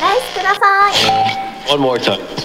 ライスください。One more time.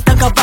estanca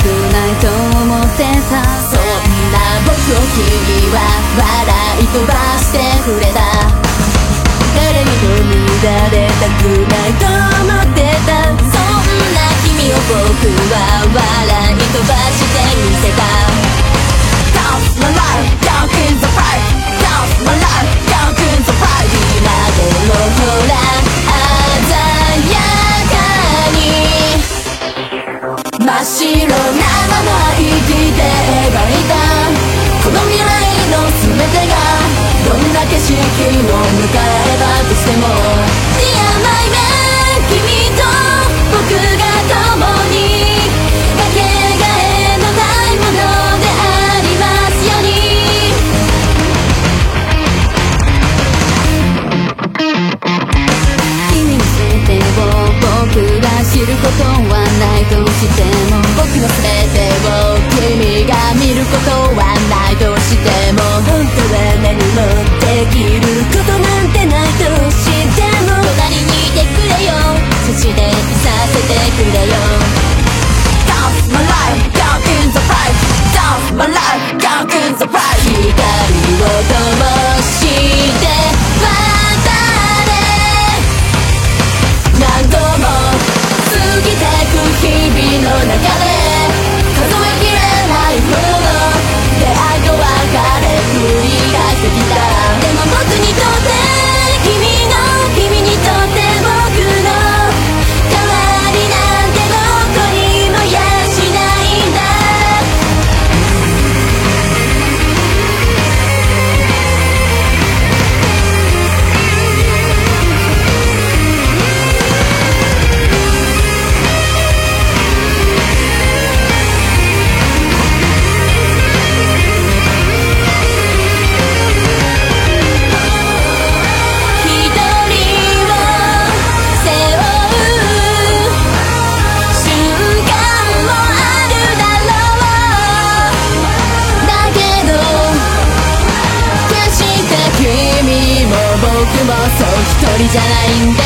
ってた。そんな僕を君は笑い飛ばしてくれた。誰にも乱れたくないと思ってた。そんな君を僕は笑い飛ばしてみせた。Dance my life, down in the pipe Dance my life, down in the pipe 今でもほら真っ白なまま生きて描いたこの未来の全てがどんな景色を迎えたとしても。Dear my man 君と僕が共。知ることはないとしても僕の全てを。君が見ることはないとしても本当は何もできることなんてないとしても隣にいてくれよ。そしていさせてくれよ。Dance my life down in the pipe Dance my life down in the pipe 光を灯しじゃないんだ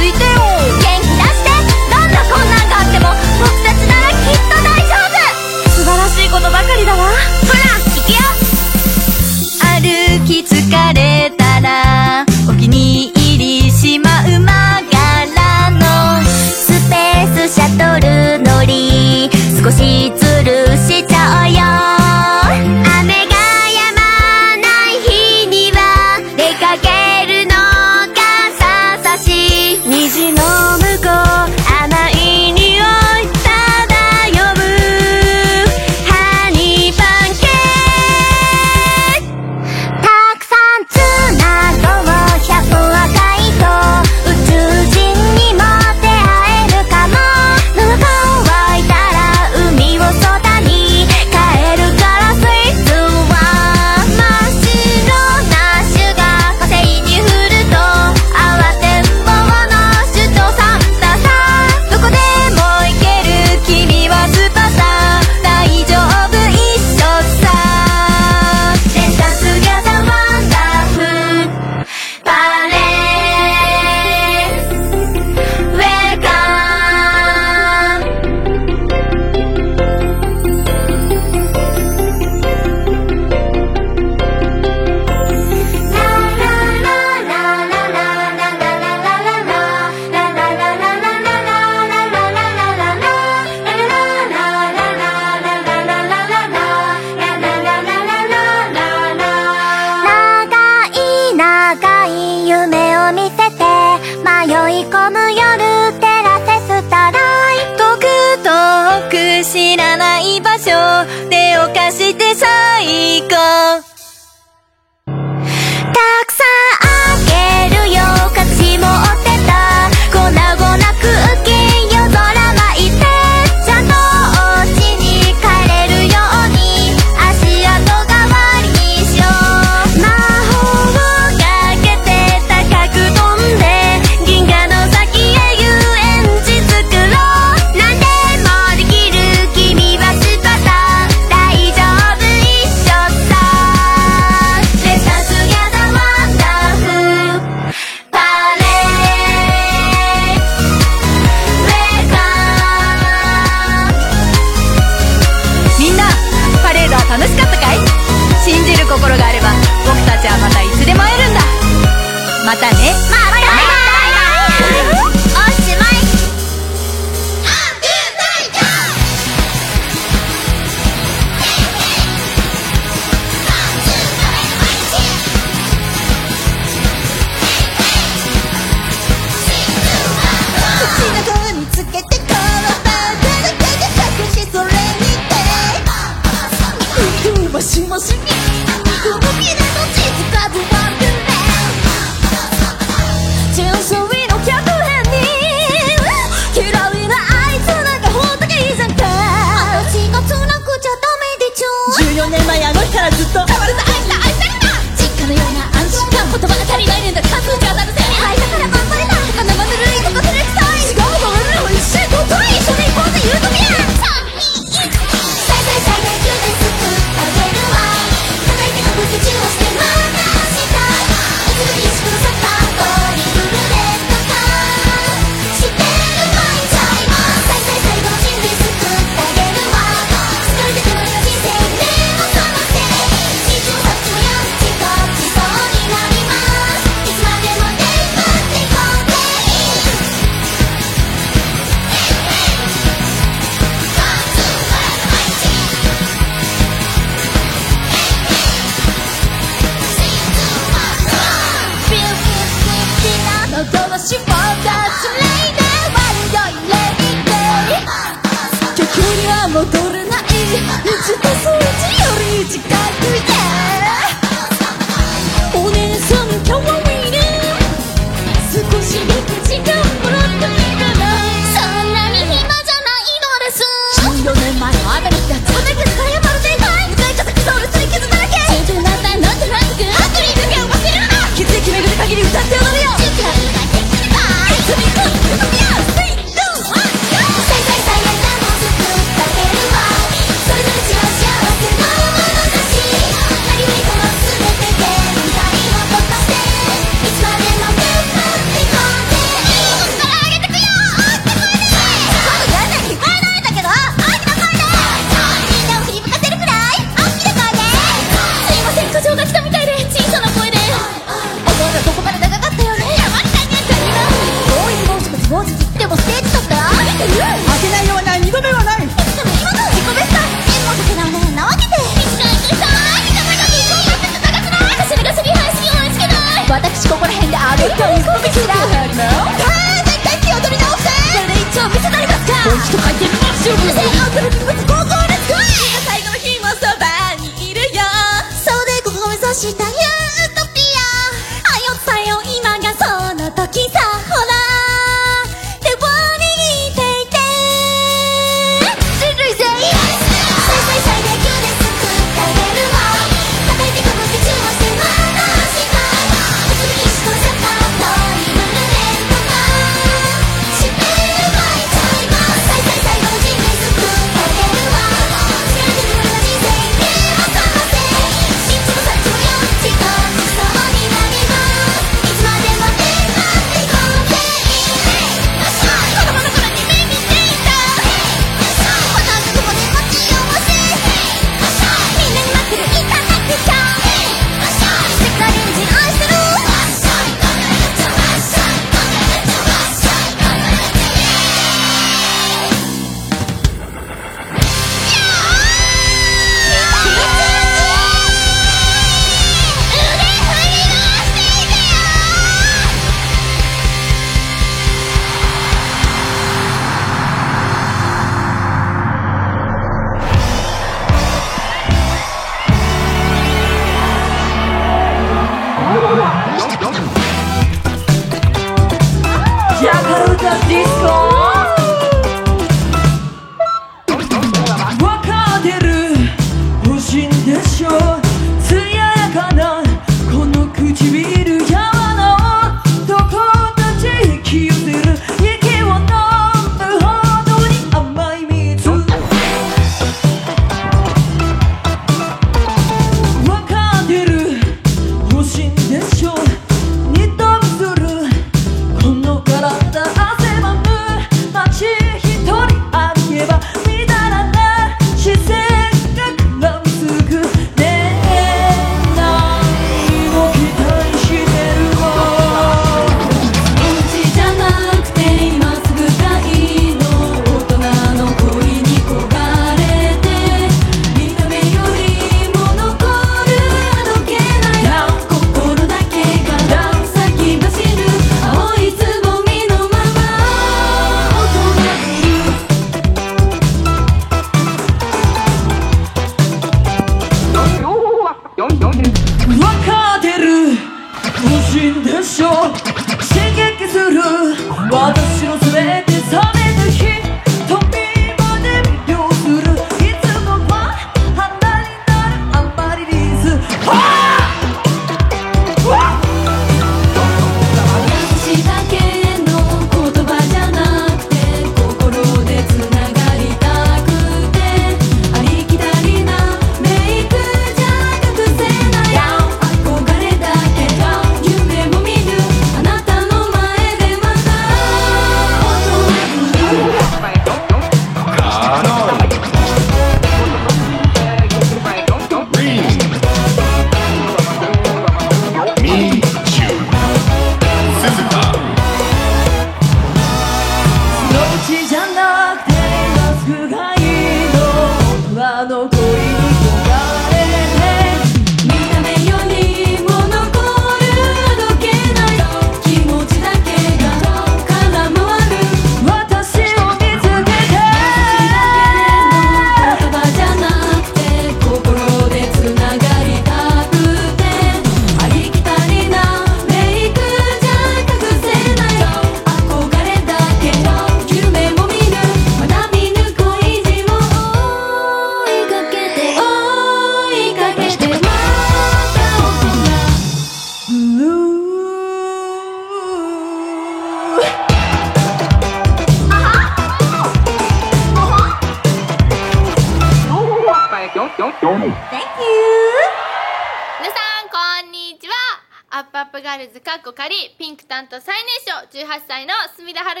隅田で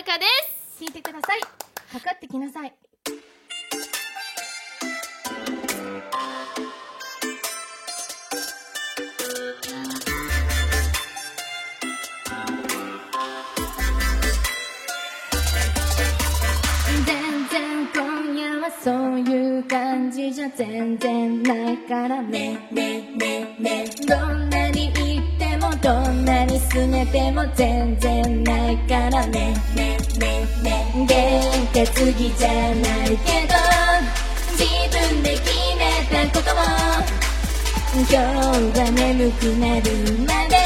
す。聞いてください。かかってきなさい。全然今夜はそういう感じじゃ全然ないからね。ねねねどんなにいいどんなにすねても全然ないからね。ねねねね。原っ次じゃないけど自分で決めたことも今日は眠くなるまで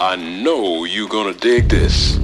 I know you're gonna dig this.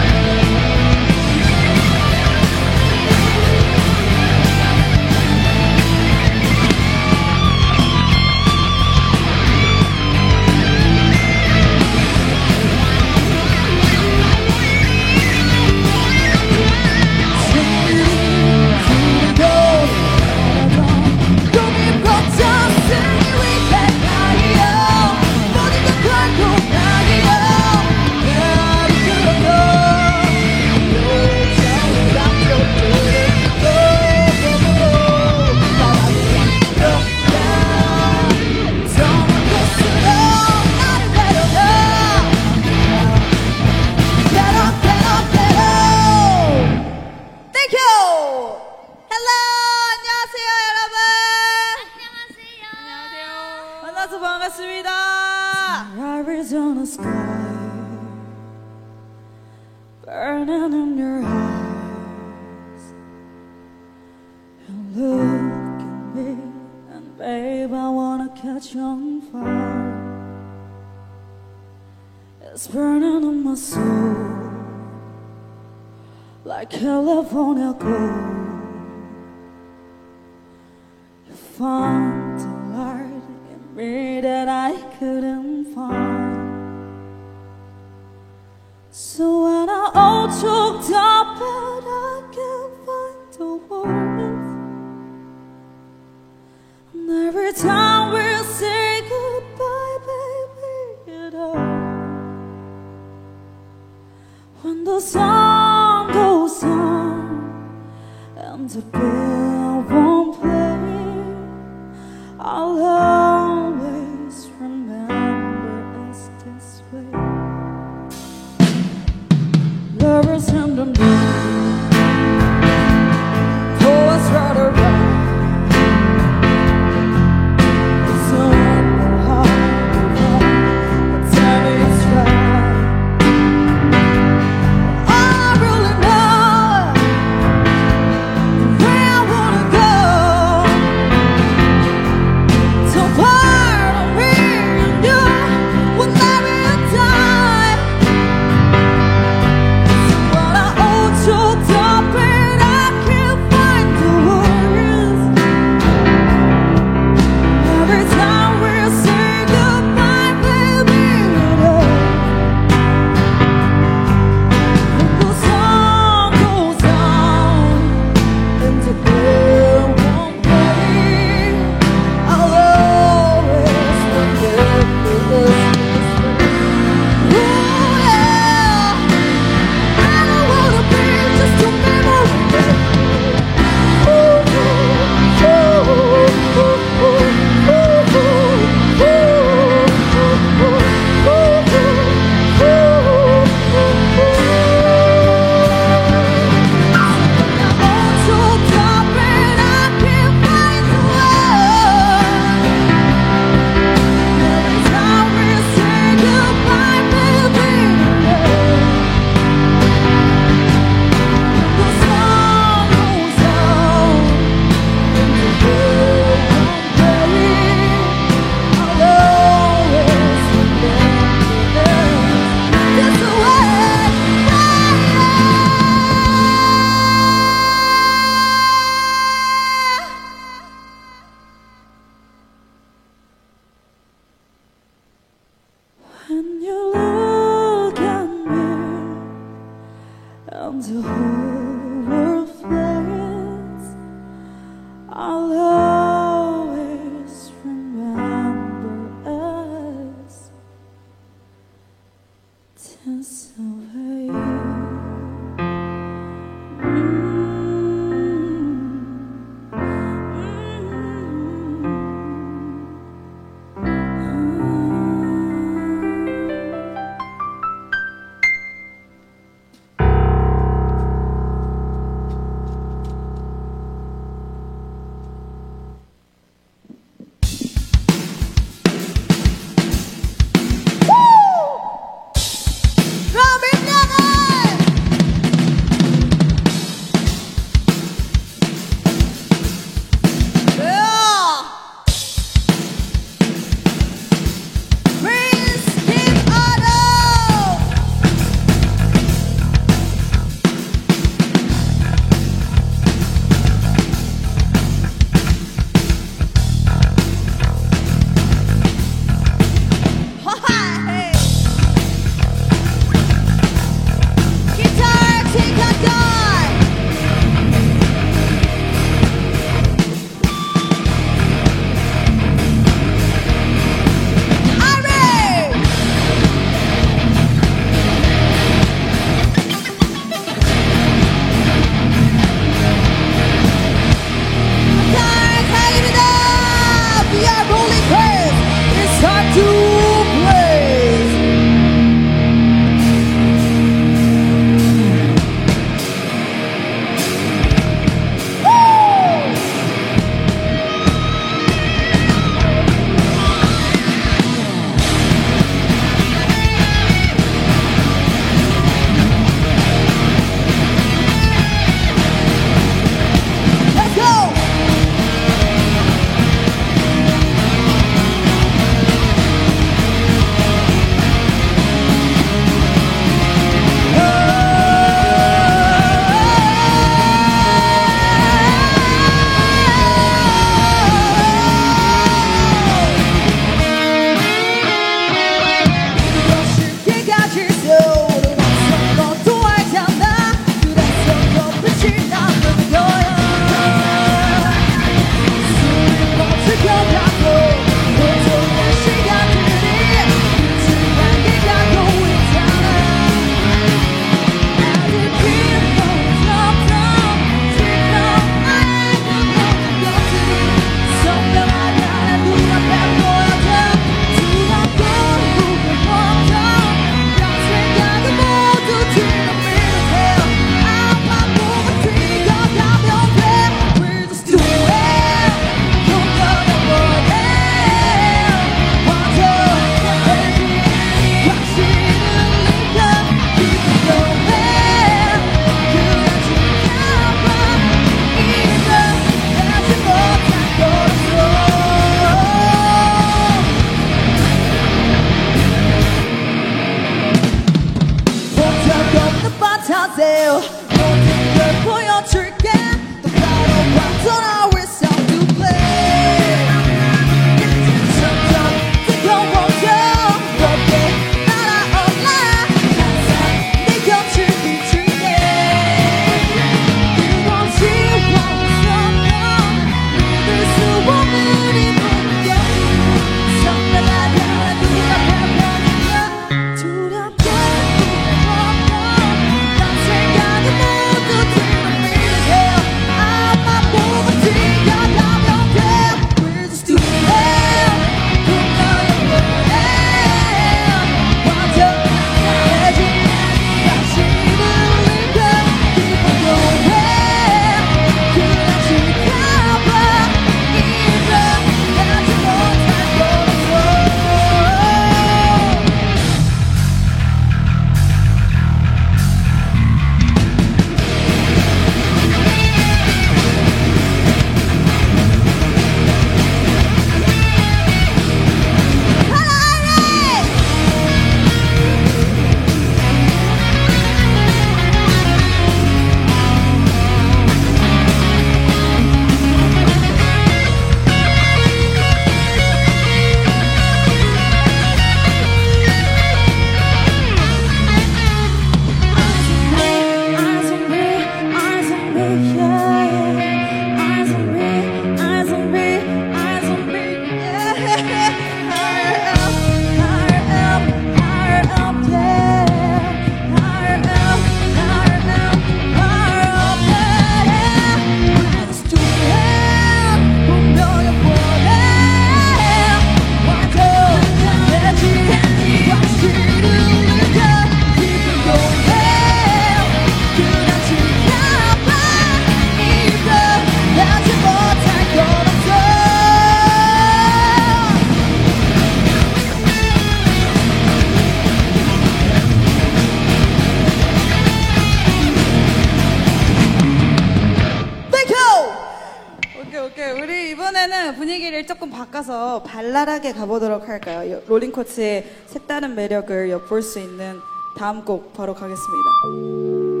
신나게 가보도록 할까요? 여- 롤링 코치의 색다른 매력을 엿볼 수 있는 다음 곡 바로 가겠습니다.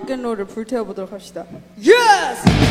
락앤롤을 불태워보도록 합시다. Yes!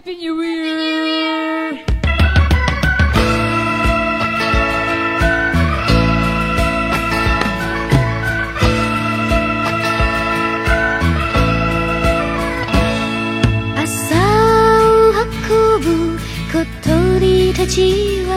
Happy New Year! Happy New Year! 朝を運ぶ小鳥たちは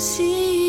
心。